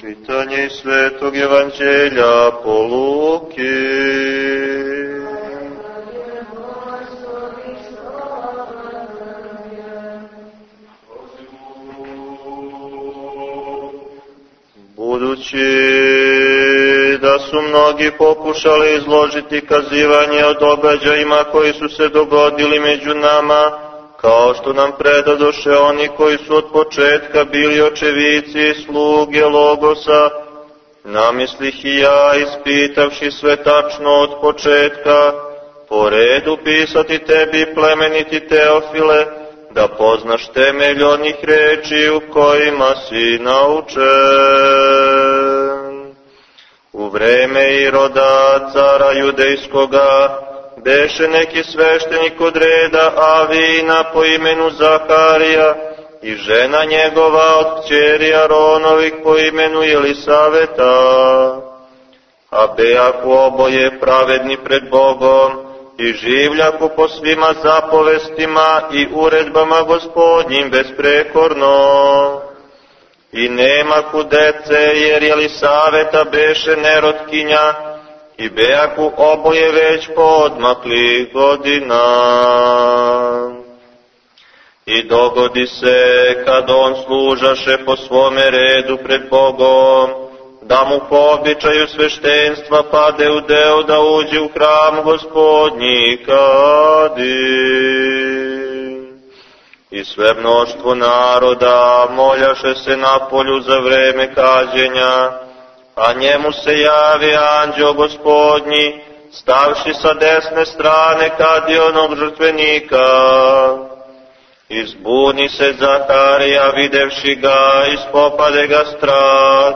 Čitanje iz Svetog Evanđelja po Luki. Budući da su mnogi pokušali izložiti kazivanje o događajima koji su se dogodili među nama, kao što nam predadoše oni koji su od početka bili očevici i sluge Logosa, namislih i ja, ispitavši sve tačno od početka, po redu pisati tebi plemeniti Teofile, da poznaš temelj onih reči u kojima si naučen. U vreme i roda cara judejskoga, beše neki sveštenik od reda Avina po imenu Zaharija i žena njegova od kćeri Aronovih po imenu Jelisaveta. A bejaku oboje pravedni pred Bogom i življaku po svima zapovestima i uredbama gospodnjim besprekorno. I nema ku dece, jer Jelisaveta beše nerotkinja, i bejaku oboje već podmakli godina. I dogodi se, kad on služaše po svome redu pred Bogom, da mu po običaju sveštenstva pade u deo da uđe u hram gospodnji kadi. I sve mnoštvo naroda moljaše se na polju za vreme kađenja, a njemu se javi anđeo gospodnji, stavši sa desne strane onog žrtvenika. Izbuni se Zaharija, videvši ga, ispopade ga strah,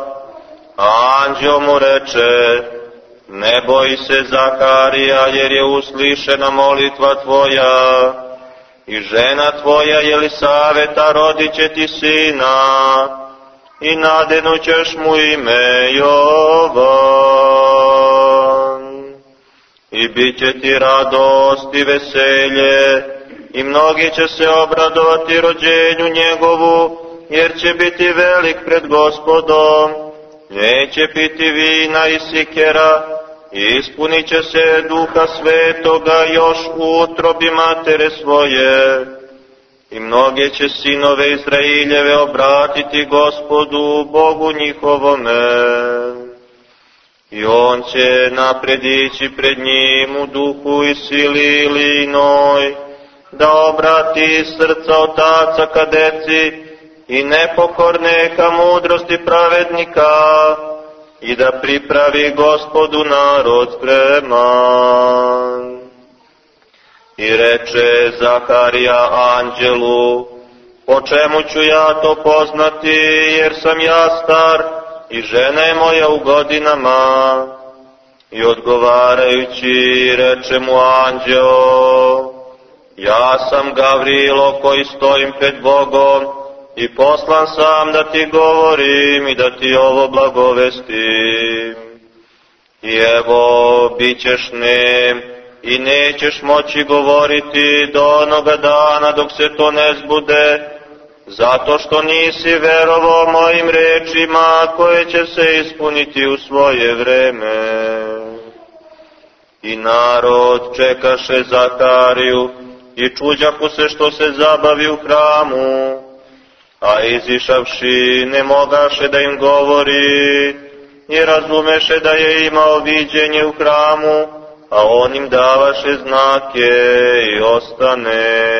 a anđeo mu reče, ne boji se Zaharija, jer je uslišena molitva tvoja, i žena tvoja Jelisaveta rodit će ti sina, i nadenućeš mu ime Jovan. I bit će ti radost i veselje, i mnogi će se obradovati rođenju njegovu, jer će biti velik pred gospodom, neće piti vina i sikera, i ispunit će se duha svetoga još u utrobi matere svoje, i mnoge će sinove Izraeljeve obratiti gospodu Bogu njihovome. I on će napredići pred njim u duhu i sili linoj, da obrati srca otaca ka deci i nepokorne ka mudrosti pravednika i da pripravi gospodu narod spreman. I reče Zaharija anđelu, po čemu ću ja to poznati, jer sam ja star i žena je moja u godinama. I odgovarajući reče mu anđeo, ja sam Gavrilo koji stojim pred Bogom i poslan sam da ti govorim i da ti ovo blagovestim. I evo, bit ćeš nem, i nećeš moći govoriti do onoga dana dok se to ne zbude, zato što nisi verovao mojim rečima koje će se ispuniti u svoje vreme. I narod čekaše Zakariju i čuđaku se što se zabavi u hramu, a izišavši ne mogaše da im govori i razumeše da je imao viđenje u hramu, a on im davaše znake i ostane.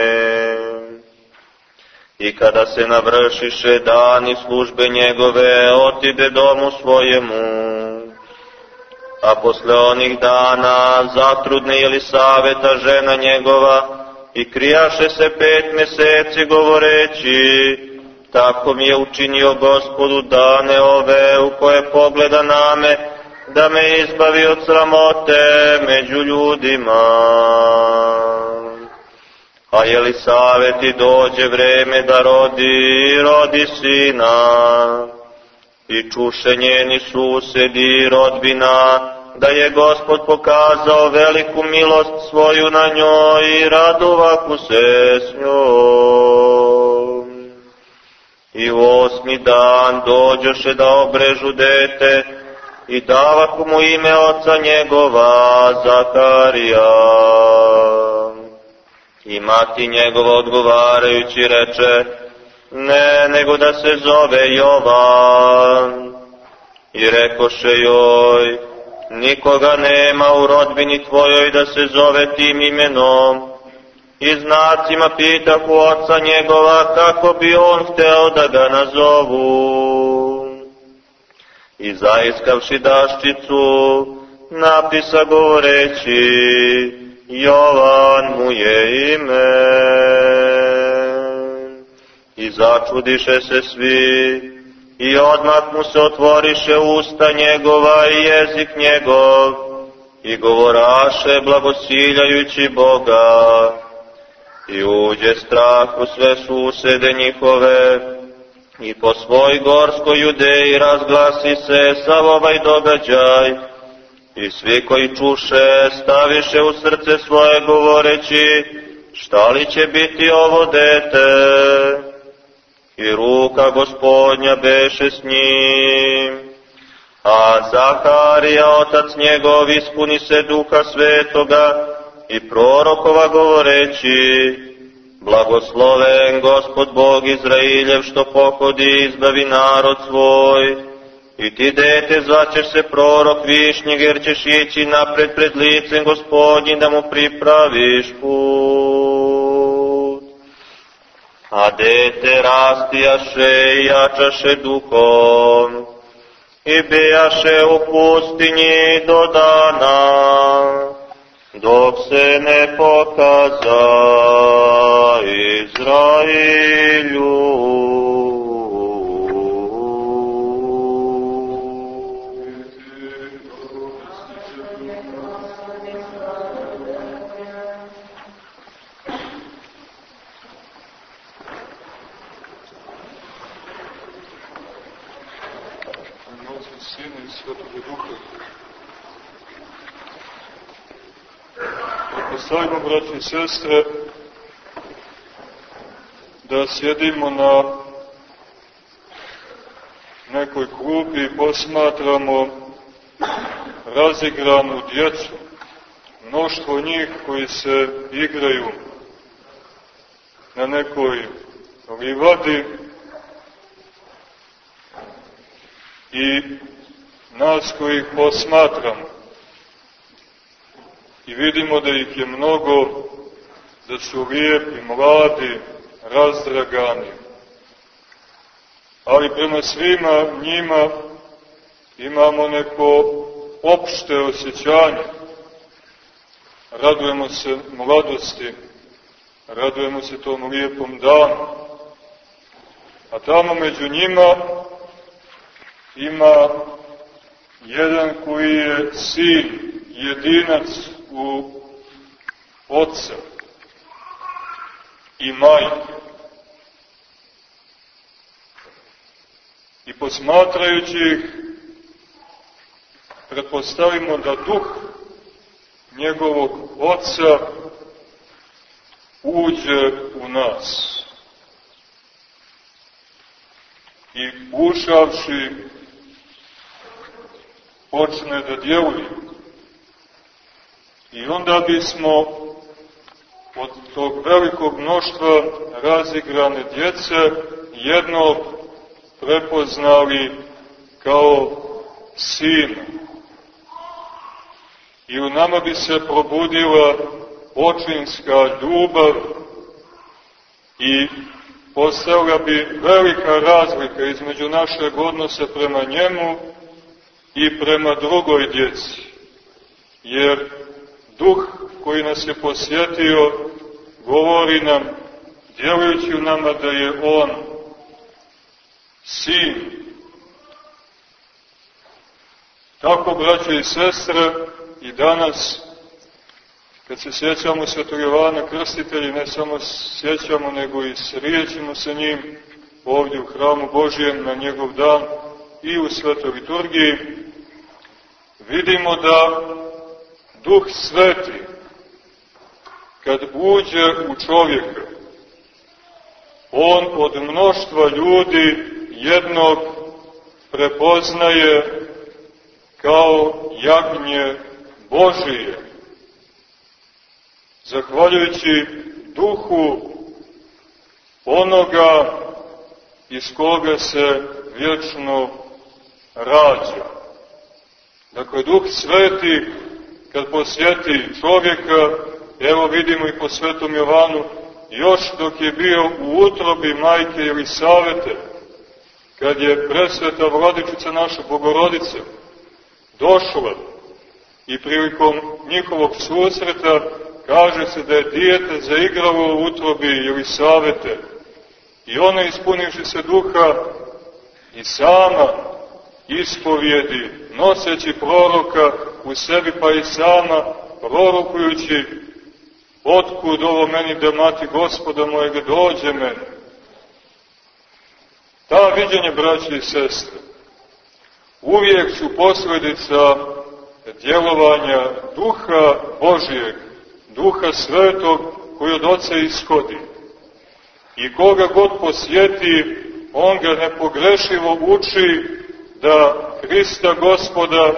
I kada se navršiše dani službe njegove, otide domu svojemu. A posle onih dana zatrudne ili saveta žena njegova i krijaše se pet meseci govoreći, tako mi je učinio gospodu dane ove u koje pogleda name, da me izbavi od sramote među ljudima. A je li saveti dođe vreme da rodi, rodi sina, i čuše njeni susedi rodbina, da je Gospod pokazao veliku milost svoju na njoj i radovaku se s njom. I u osmi dan dođoše da obrežu dete i davaku mu ime oca njegova Zakarija. I mati njegova odgovarajući reče, ne, nego da se zove Jovan. I rekoše joj, nikoga nema u rodbini tvojoj da se zove tim imenom. I znacima pitahu oca njegova kako bi on hteo da ga nazovu. I zaiskavši daščicu, napisa govoreći, Jovan mu je ime. I začudiše se svi, i odmah mu se otvoriše usta njegova i jezik njegov, i govoraše blagosiljajući Boga, i uđe strah u sve susede njihove, i po svoj gorskoj judeji razglasi se sav ovaj događaj, i svi koji čuše staviše u srce svoje govoreći, šta li će biti ovo dete? I ruka gospodnja beše s njim. A Zaharija, otac njegov, ispuni se duha svetoga i prorokova govoreći, Blagosloven Gospod Bog Izrailjev što pohodi izbavi narod svoj. I ti dete zvaćeš se prorok višnjeg jer ćeš ići napred pred licem gospodnjim da mu pripraviš put. A dete rastijaše i jačaše duhom i bijaše u pustinji do dana dok se ne pokaza Izrailju. Stajmo, braći i sestre, da sjedimo na nekoj klupi i posmatramo razigranu djecu, mnoštvo njih koji se igraju na nekoj livadi i nas koji ih posmatramo i vidimo da ih je mnogo, da su lijepi, mladi, razdragani. Ali prema svima njima imamo neko opšte osjećanje. Radujemo se mladosti, radujemo se tom lijepom danu. A tamo među njima ima jedan koji je sin, jedinac u oca i majke. I posmatrajući ih, pretpostavimo da duh njegovog oca uđe u nas. I ušavši počne da djeluje. I onda bismo od tog velikog mnoštva razigrane djece jednog prepoznali kao sina. I u nama bi se probudila očinska ljubav i postala bi velika razlika između našeg odnosa prema njemu i prema drugoj djeci. Jer duh koji nas je posjetio govori nam, djelujući u nama da je on sin. Tako, braće i sestre, i danas, kad se sjećamo Svetog Jovana Krstitelja, ne samo sjećamo, nego i srijećimo sa njim ovdje u hramu Božijem na njegov dan i u Svetoj liturgiji, vidimo da Duh Sveti, kad uđe u čovjeka, on od mnoštva ljudi jednog prepoznaje kao jagnje Božije. Zahvaljujući duhu onoga iz koga se vječno rađa. Dakle, Duh Sveti, kad posjeti čovjeka, evo vidimo i po Svetom Jovanu, još dok je bio u utrobi majke ili savete, kad je presveta vladičica naša Bogorodica došla i prilikom njihovog susreta kaže se da je dijete zaigralo u utrobi ili savete. I ona ispunivši se duha i sama ispovjedi, noseći proroka u sebi pa i sama prorokujući otkud ovo meni da mati gospoda mojega dođe meni. Ta viđenja, braći i sestre, uvijek su posledica djelovanja duha Božijeg, duha svetog koji od oca ishodi. I koga god posjeti, on ga nepogrešivo uči da Hrista gospoda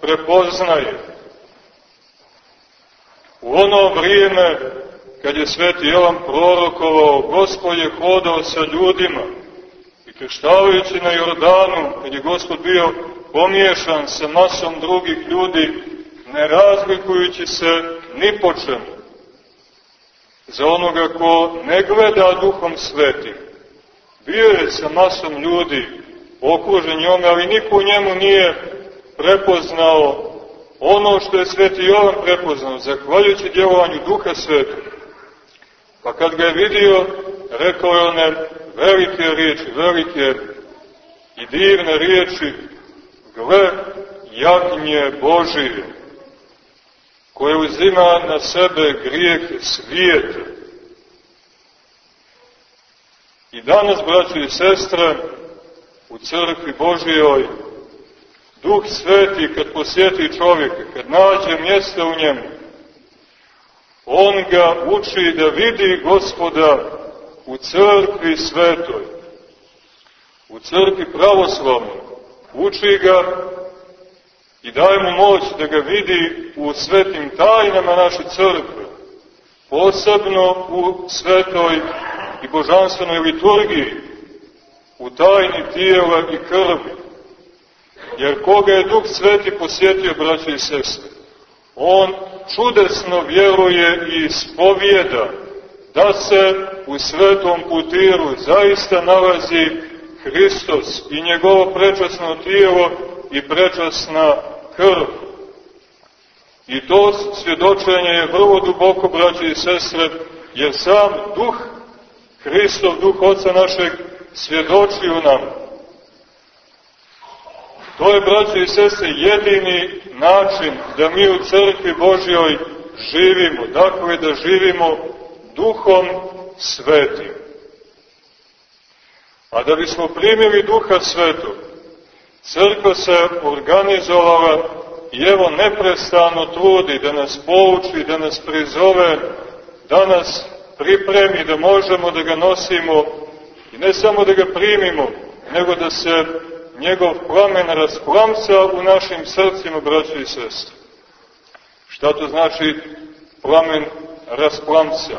prepoznaje. U ono vrijeme, kad je sveti Jovan prorokovao, Gospod je hodao sa ljudima i krštavajući na Jordanu, kad je Gospod bio pomiješan sa masom drugih ljudi, ne razlikujući se ni po čemu. Za onoga ko ne gleda duhom svetim, bio je sa masom ljudi okružen njome, ali niko u njemu nije prepoznao ono što je sveti Jovan prepoznao, zahvaljujući djelovanju duha svetog. Pa kad ga je vidio, rekao je one velike riječi, velike i divne riječi, gle jagnje Božije, koje uzima na sebe grijehe svijeta. I danas, braći i sestre, u crkvi Božijoj, Duh Sveti kad posjeti čovjeka, kad nađe mjesta u njemu, on ga uči da vidi gospoda u crkvi svetoj, u crkvi pravoslavnoj, uči ga i daje mu moć da ga vidi u svetim tajnama naše crkve, posebno u svetoj i božanstvenoj liturgiji, u tajni tijela i krvi, Jer koga je Duh Sveti posjetio, braće i sestre, on čudesno vjeruje i spovijeda da se u svetom putiru zaista nalazi Hristos i njegovo prečasno tijelo i prečasna krv. I to svjedočenje je vrlo duboko, braće i sestre, jer sam duh, Hristov, duh Oca našeg, svjedoči u nama To je, braće i sese, jedini način da mi u crkvi Božjoj živimo, dakle da živimo duhom svetim. A da bismo primili duha svetog, crkva se organizovala i evo neprestano trudi da nas pouči, da nas prizove, da nas pripremi, da možemo da ga nosimo i ne samo da ga primimo, nego da se njegov plamen rasplamsa u našim srcima, braći i sestre. Šta to znači plamen rasplamsa?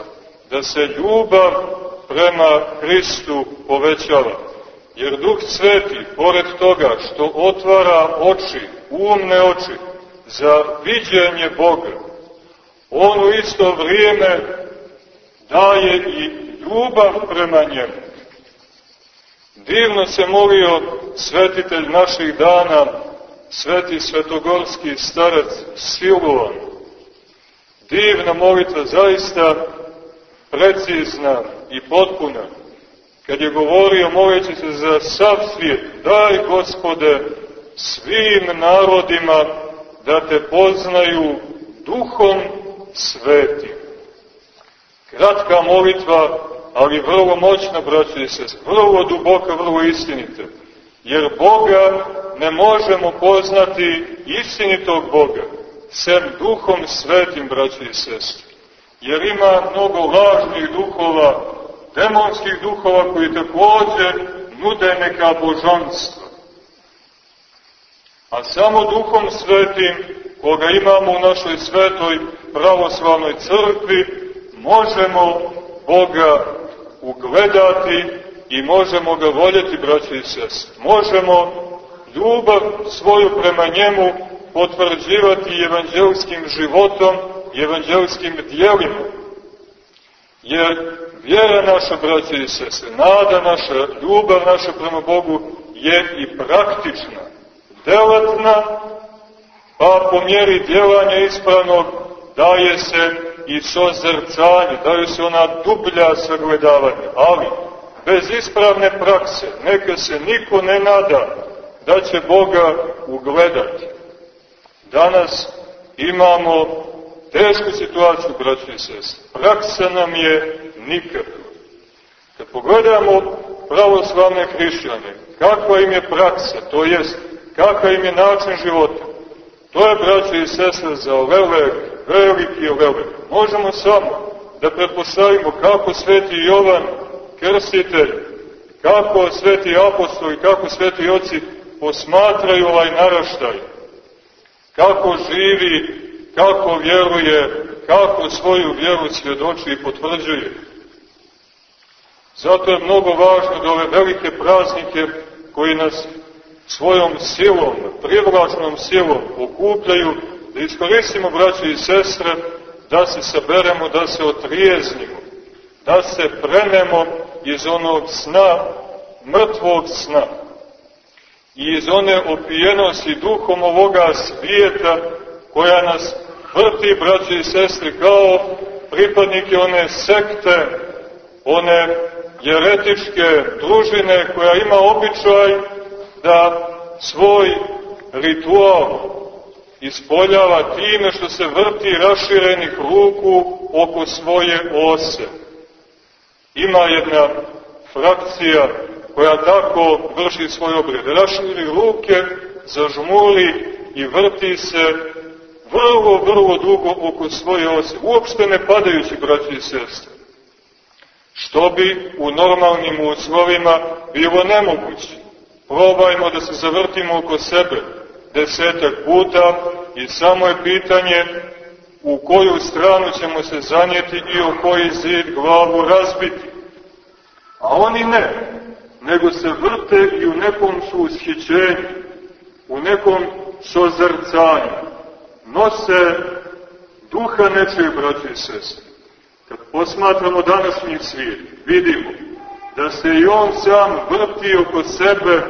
Da se ljubav prema Hristu povećava. Jer Duh Sveti, pored toga što otvara oči, umne oči, za viđenje Boga, on u isto vrijeme daje i ljubav prema njemu. Divno se molio svetitelj naših dana, sveti svetogorski starac Siluan. Divna molitva, zaista precizna i potpuna. Kad je govorio, moleći se za sav svijet, daj gospode svim narodima da te poznaju duhom svetim. Kratka molitva, ali vrlo moćna, braći i sest, vrlo duboka, vrlo istinita. Jer Boga ne možemo poznati istinitog Boga, sem duhom svetim, braći i sest. Jer ima mnogo lažnih duhova, demonskih duhova koji takođe nude neka božanstva. A samo duhom svetim, koga imamo u našoj svetoj pravoslavnoj crkvi, možemo Boga ugledati i možemo ga voljeti, braći i sest. Možemo ljubav svoju prema njemu potvrđivati evanđelskim životom i evanđelskim dijelima. Jer vjera naša, braće i sestre, nada naša, ljubav naša prema Bogu je i praktična, delatna, pa po mjeri djelanja ispravnog daje se i sozrcanje, daju se ona dublja sagledavanja, ali bez ispravne prakse neka se niko ne nada da će Boga ugledati. Danas imamo tešku situaciju, braći i sest. Praksa nam je nikakva. Kad pogledamo pravoslavne hrišćane, kakva im je praksa, to jest, kakav im je način života, to je, braći i sestre, za lelek, veliki lelek. Možemo samo da pretpostavimo kako sveti Jovan, krstitelj, kako sveti apostol i kako sveti oci posmatraju ovaj naraštaj, kako živi, kako vjeruje, kako svoju vjeru svjedoči i potvrđuje. Zato je mnogo važno da ove velike praznike koji nas svojom silom, privlačnom silom okupljaju, da iskoristimo, braće i sestre, da se saberemo, da se otrijeznimo, da se prenemo iz onog sna, mrtvog sna, i iz one opijenosti duhom ovoga svijeta koja nas vrti, braće i sestre, kao pripadnike one sekte, one jeretičke družine koja ima običaj da svoj ritual ispoljava time što se vrti raširenih ruku oko svoje ose. Ima jedna frakcija koja tako vrši svoj obred. Raširi ruke, zažmuli i vrti se vrlo, vrlo dugo oko svoje ose, uopšte ne padajući, braći i sestre. Što bi u normalnim uslovima bilo nemoguće. Probajmo da se zavrtimo oko sebe desetak puta i samo je pitanje u koju stranu ćemo se zanijeti i o koji zid glavu razbiti. A oni ne, nego se vrte i u nekom su u nekom sozrcanju. Nose duha nečeg, braće i sestre. Kad posmatramo današnji svijet, vidimo da se i on sam vrti oko sebe,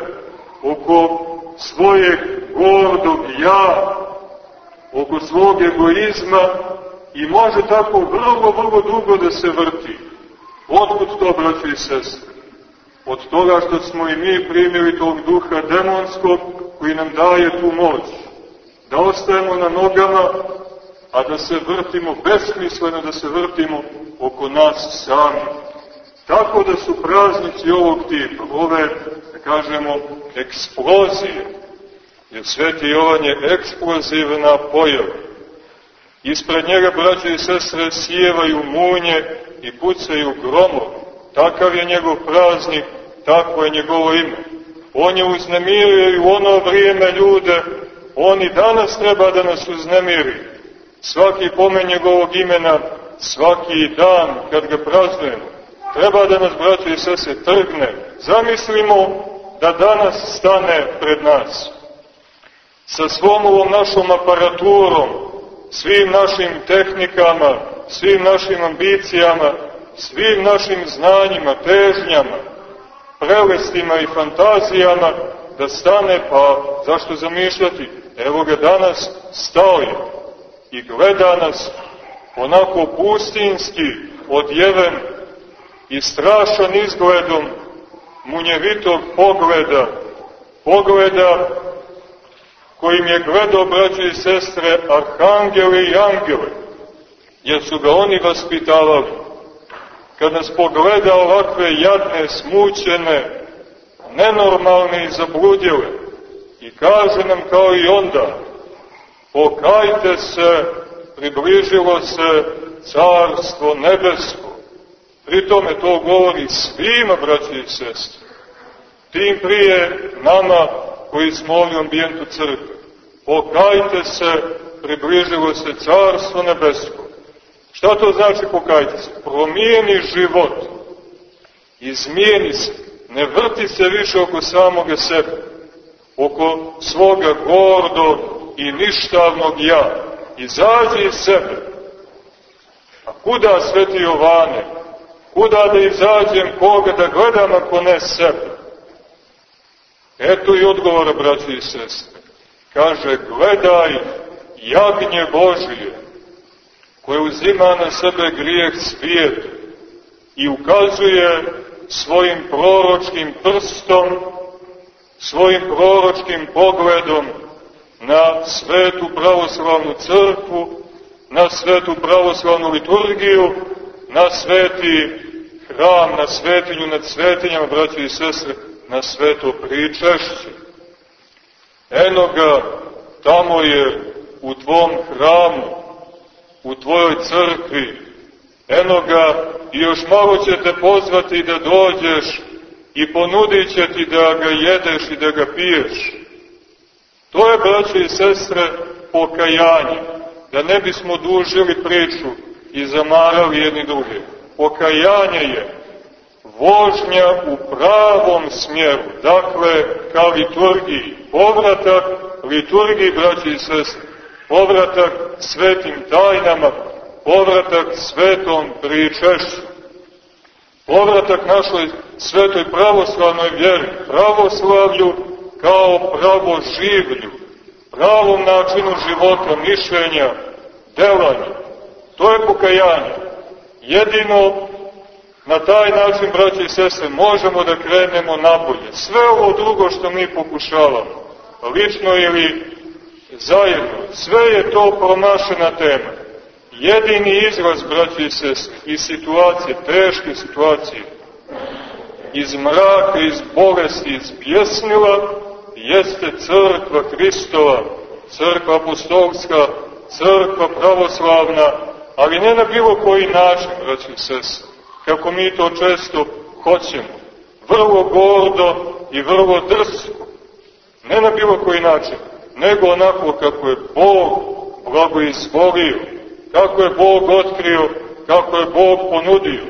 oko svojeg gordog ja, oko svog egoizma i može tako vrlo, vrlo dugo da se vrti. Otkud to, braće i sestre? Od toga što smo i mi primili tog duha demonskog koji nam daje tu moć. Da ostajemo na nogama, a da se vrtimo, besmisleno da se vrtimo oko nas sami. Tako da su praznici ovog tipa, ove, da kažemo, eksplozije, jer Sveti Jovan je eksplozivna pojava. Ispred njega, braće i sestre, sjevaju munje i pucaju gromov. Takav je njegov praznik, tako je njegovo ime. On je uznemirio i u ono vrijeme ljude, on i danas treba da nas uznemiri. Svaki pomen njegovog imena, svaki dan kad ga praznujemo, treba da nas, braće i sese, trgne. Zamislimo da danas stane pred nas. Sa svom ovom našom aparaturom, svim našim tehnikama, svim našim ambicijama, svim našim znanjima, težnjama, prelestima i fantazijama, da stane, pa zašto zamišljati? Evo ga danas stao je i gleda nas onako pustinski, odjeven i strašan izgledom munjevitog pogleda, pogleda kojim je gledao, braće i sestre, arhangele i angele, jer su ga oni vaspitavali. Kad nas pogleda ovakve jadne, smućene, nenormalne i zabludjele i kaže nam kao i onda, pokajte se, približilo se carstvo nebesko. Pri tome to govori svima, braći i sestri. Tim prije nama koji smo ovdje u ambijentu crkve. Pokajte se, približilo se carstvo nebesko. Šta to znači pokajte se? Promijeni život. Izmijeni se. Ne vrti se više oko samoga sebe. Oko svoga gordo i ništavnog ja. Izađi iz sebe. A kuda sveti Jovane? Kuda da izađem koga da gledam ako ne sebe? Eto i odgovora, braći i sestre. Kaže, gledaj jagnje Božije, koje uzima na sebe grijeh svijetu i ukazuje svojim proročkim prstom, svojim proročkim pogledom na svetu pravoslavnu crkvu, na svetu pravoslavnu liturgiju, na sveti hram, na svetinju nad svetinjama, braći i sestre, na sveto pričešće. Eno ga, tamo je u tvom hramu, u tvojoj crkvi, eno ga i još malo će te pozvati da dođeš i ponudit će ti da ga jedeš i da ga piješ. To je, braće i sestre, pokajanje, da ne bismo dužili priču i zamarali jedni drugi. Pokajanje je vožnja u pravom smjeru, dakle, ka liturgiji, povratak liturgiji, braći i sestri, povratak svetim tajnama, povratak svetom pričešću, povratak našoj svetoj pravoslavnoj vjeri, pravoslavlju kao pravo življu, pravom načinu života, mišljenja, delanja. To je pokajanje. Jedino Na taj način, braći i sestre, možemo da krenemo nabolje. Sve ovo drugo što mi pokušavamo, lično ili zajedno, sve je to promašena tema. Jedini izraz, braći i sestre, iz situacije, teške situacije, iz mraka, iz bolesti, iz pjesnila, jeste crkva Hristova, crkva apostolska, crkva pravoslavna, ali ne na bilo koji način, braći i sestre kako mi to često hoćemo, vrlo gordo i vrlo drsko, ne na bilo koji način, nego onako kako je Bog blago izvolio, kako je Bog otkrio, kako je Bog ponudio.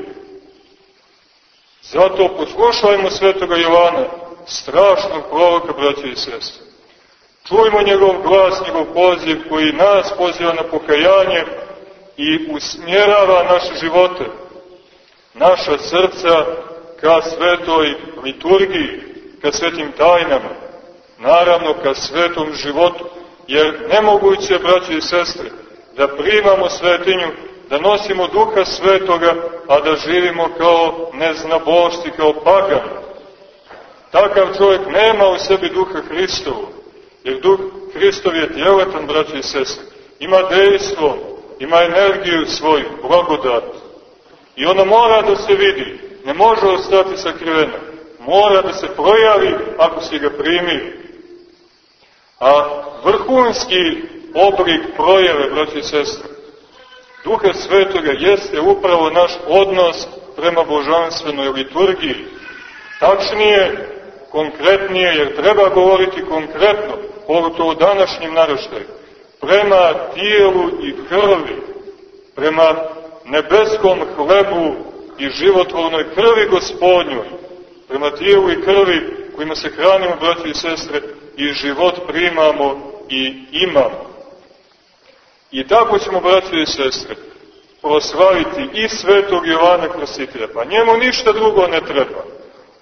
Zato poslušajmo svetoga Jovana, strašnog proroka, braće i sestre. Čujmo njegov glas, njegov poziv koji nas poziva na pokajanje i usmjerava naše živote naša srca ka svetoj liturgiji, ka svetim tajnama, naravno ka svetom životu, jer nemoguće, braći i sestre, da primamo svetinju, da nosimo duha svetoga, a da živimo kao neznabošti, kao pagani. Takav čovjek nema u sebi duha Hristovu, jer duh Hristov je tjeletan, braći i sestre. Ima dejstvo, ima energiju svoju, blagodat. I ona mora da se vidi, ne može ostati sakrivena. Mora da se projavi ako si ga primi. A vrhunski oblik projave, braći i sestre, Duha Svetoga jeste upravo naš odnos prema božanstvenoj liturgiji. Tačnije, konkretnije, jer treba govoriti konkretno, pogotovo u današnjim naraštaju, prema tijelu i krvi, prema nebeskom hlebu i životvornoj krvi gospodnjoj, prema tijelu i krvi kojima se hranimo, braći i sestre, i život primamo i imamo. I tako ćemo, braći i sestre, proslaviti i svetog Jovana Krasitelja. Pa njemu ništa drugo ne treba.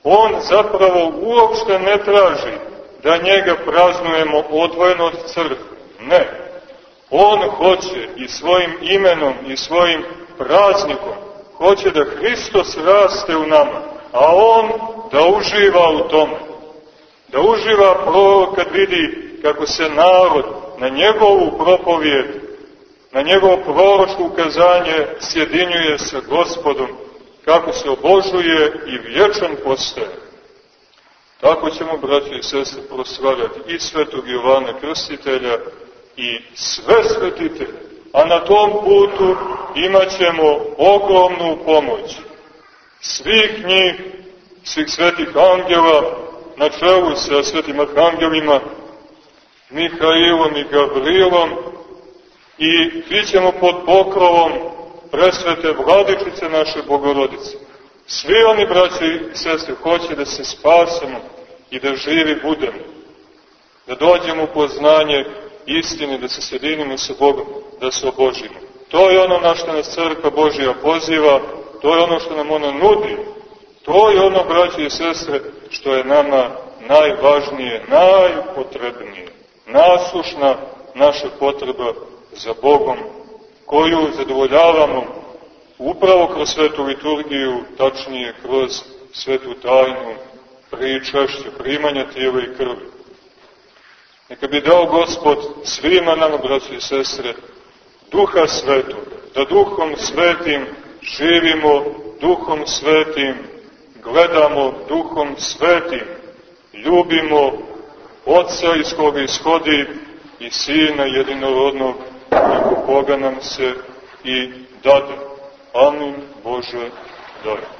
On zapravo uopšte ne traži da njega praznujemo odvojeno od crkve. Ne. On hoće i svojim imenom i svojim praznikom, hoće da Hristos raste u nama, a On da uživa u tome. Da uživa prorok kad vidi kako se narod na njegovu propovijed, na njegovo proročko ukazanje sjedinjuje sa gospodom, kako se obožuje i vječan postaje. Tako ćemo, braći i sestre, proslavljati i svetog Jovana Krstitelja i sve svetitelje a na tom putu imat ćemo ogromnu pomoć. svih njih, svih svetih angela, na čelu sa svetim arhangelima, Mihailom i Gavrilom, i ćemo pod pokrovom presvete vladičice naše Bogorodice. Svi oni, braće i sestre, hoće da se spasemo i da živi budemo. Da dođemo u poznanje istine, da se sjedinimo sa Bogom, da se obožimo. To je ono na što nas crkva Božija poziva, to je ono što nam ona nudi. To je ono, braće i sestre, što je nama najvažnije, najpotrebnije. Nasušna naša potreba za Bogom, koju zadovoljavamo upravo kroz svetu liturgiju, tačnije kroz svetu tajnu pričašća, primanja tijela i krvi. Neka bi dao Gospod svima nama, braći i sestre, duha svetu, da duhom svetim živimo, duhom svetim gledamo, duhom svetim ljubimo Otca iz koga ishodi i Sina jedinorodnog, preko koga nam se i dade. Amin Bože, daj.